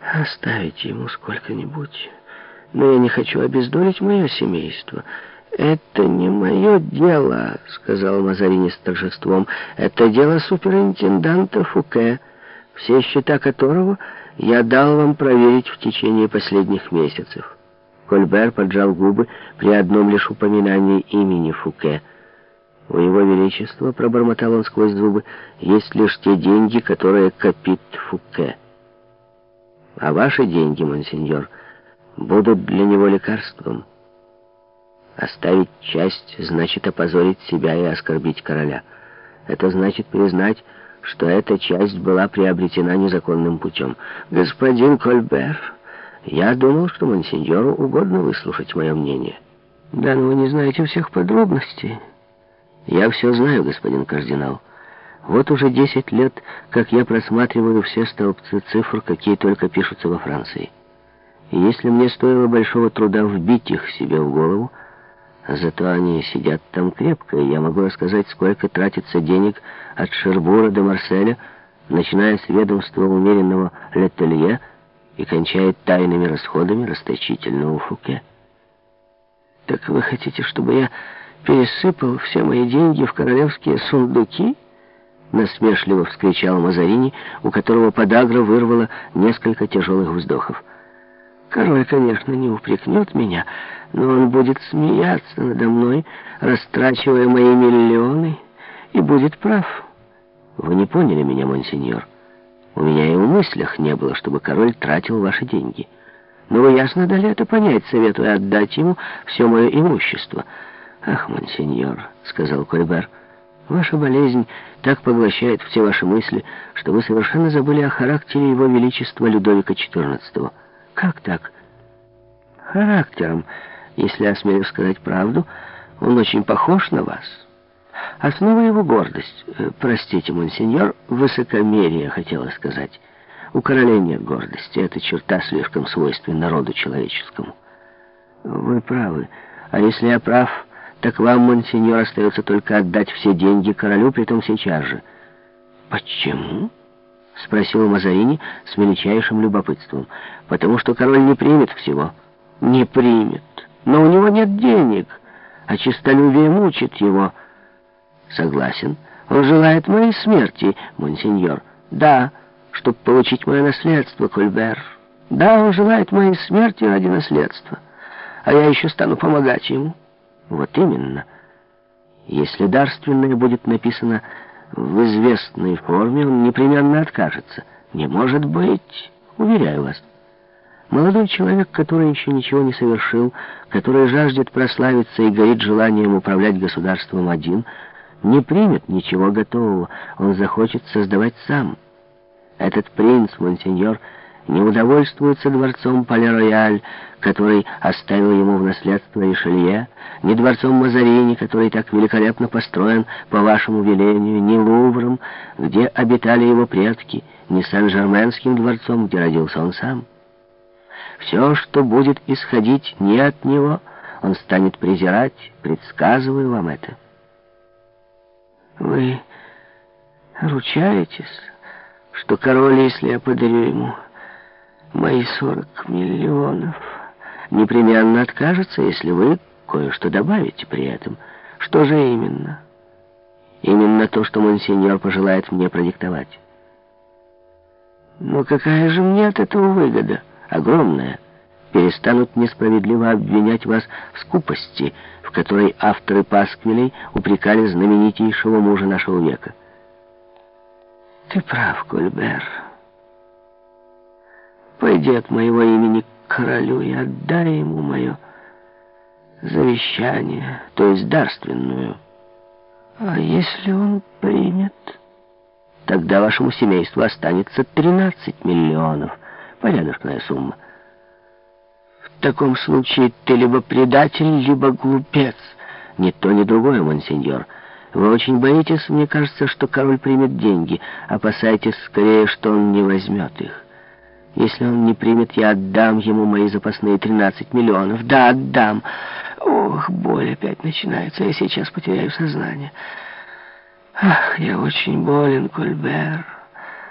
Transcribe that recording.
Оставите ему сколько-нибудь. Но я не хочу обездолить мое семейство. «Это не мое дело», — сказал Мазарини с торжеством. «Это дело суперинтенданта Фуке, все счета которого я дал вам проверить в течение последних месяцев». Кольбер поджал губы при одном лишь упоминании имени Фуке. «У его величества», — пробормотал он сквозь зубы, — «есть лишь те деньги, которые копит Фуке». «А ваши деньги, монсеньор, будут для него лекарством». Оставить часть значит опозорить себя и оскорбить короля. Это значит признать, что эта часть была приобретена незаконным путем. Господин Кольбер, я думал, что монсеньору угодно выслушать мое мнение. Да, но вы не знаете всех подробностей. Я все знаю, господин кардинал. Вот уже десять лет, как я просматриваю все столбцы цифр, какие только пишутся во Франции. И если мне стоило большого труда вбить их себе в голову, Зато они сидят там крепко, и я могу рассказать, сколько тратится денег от Шербура до Марселя, начиная с ведомства умеренного Летелье и кончая тайными расходами расточительного Фуке. Так вы хотите, чтобы я пересыпал все мои деньги в королевские сундуки? Насмешливо вскричал Мазарини, у которого подагра вырвало несколько тяжелых вздохов. Король, конечно, не упрекнет меня, но он будет смеяться надо мной, растрачивая мои миллионы, и будет прав. Вы не поняли меня, монсеньор. У меня и в мыслях не было, чтобы король тратил ваши деньги. Но вы ясно дали это понять, советуя отдать ему все мое имущество. «Ах, монсеньор», — сказал Кольбер, — «ваша болезнь так поглощает все ваши мысли, что вы совершенно забыли о характере его величества Людовика XIV». Как так? Характером, если я смею сказать правду, он очень похож на вас. Основа его гордость. Э, простите, монсеньор, высокомерие, хотела сказать. У королей нет гордости. Эта черта слишком свойственна роду человеческому. Вы правы. А если я прав, так вам, монсеньор, остается только отдать все деньги королю, притом сейчас же. Почему? — спросил Мазарини с величайшим любопытством. «Потому что король не примет всего». «Не примет. Но у него нет денег, а честолюбие мучит его». «Согласен. Он желает моей смерти, монсеньор». «Да, чтобы получить мое наследство, Кольбер». «Да, он желает моей смерти ради наследства. А я еще стану помогать ему». «Вот именно. Если дарственное будет написано в известной форме, он непременно откажется. Не может быть, уверяю вас. Молодой человек, который еще ничего не совершил, который жаждет прославиться и горит желанием управлять государством один, не примет ничего готового, он захочет создавать сам. Этот принц, монсеньор, не удовольствуется дворцом Пале-Рояль, который оставил ему в наследство Ришелье, ни дворцом Мазарини, который так великолепно построен по вашему велению, ни Лувром, где обитали его предки, ни Сан-Жерменским дворцом, где родился он сам. Все, что будет исходить не от него, он станет презирать, предсказываю вам это. Вы ручаетесь, что король, если я подарю ему мои сорок миллионов, непременно откажется, если вы кое-что добавите при этом. Что же именно? Именно то, что монсеньор пожелает мне продиктовать. Но какая же мне от этого выгода? Огромная. Перестанут несправедливо обвинять вас в скупости, в которой авторы пасквилей упрекали знаменитейшего мужа нашего века. Ты прав, Кольбер. Пойди от моего имени к королю и отдай ему мое завещание, то есть дарственную. А если он примет, тогда вашему семейству останется 13 миллионов. Порядочная сумма. В таком случае ты либо предатель, либо глупец. Ни то, ни другое, монсеньор. Вы очень боитесь, мне кажется, что король примет деньги. Опасайтесь скорее, что он не возьмет их. Если он не примет, я отдам ему мои запасные 13 миллионов. Да, отдам. Ох, боль опять начинается. Я сейчас потеряю сознание. Ах, я очень болен, Кольбер.